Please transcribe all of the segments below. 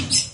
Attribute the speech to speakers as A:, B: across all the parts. A: emotions.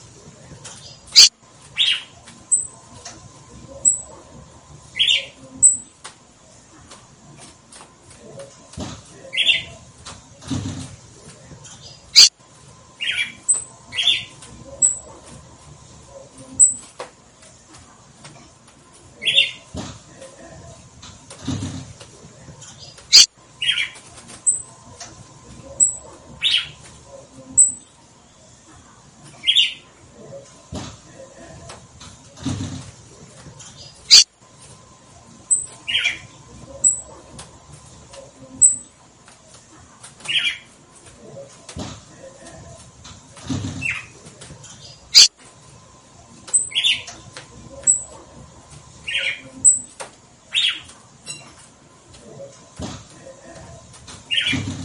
A: Thank you.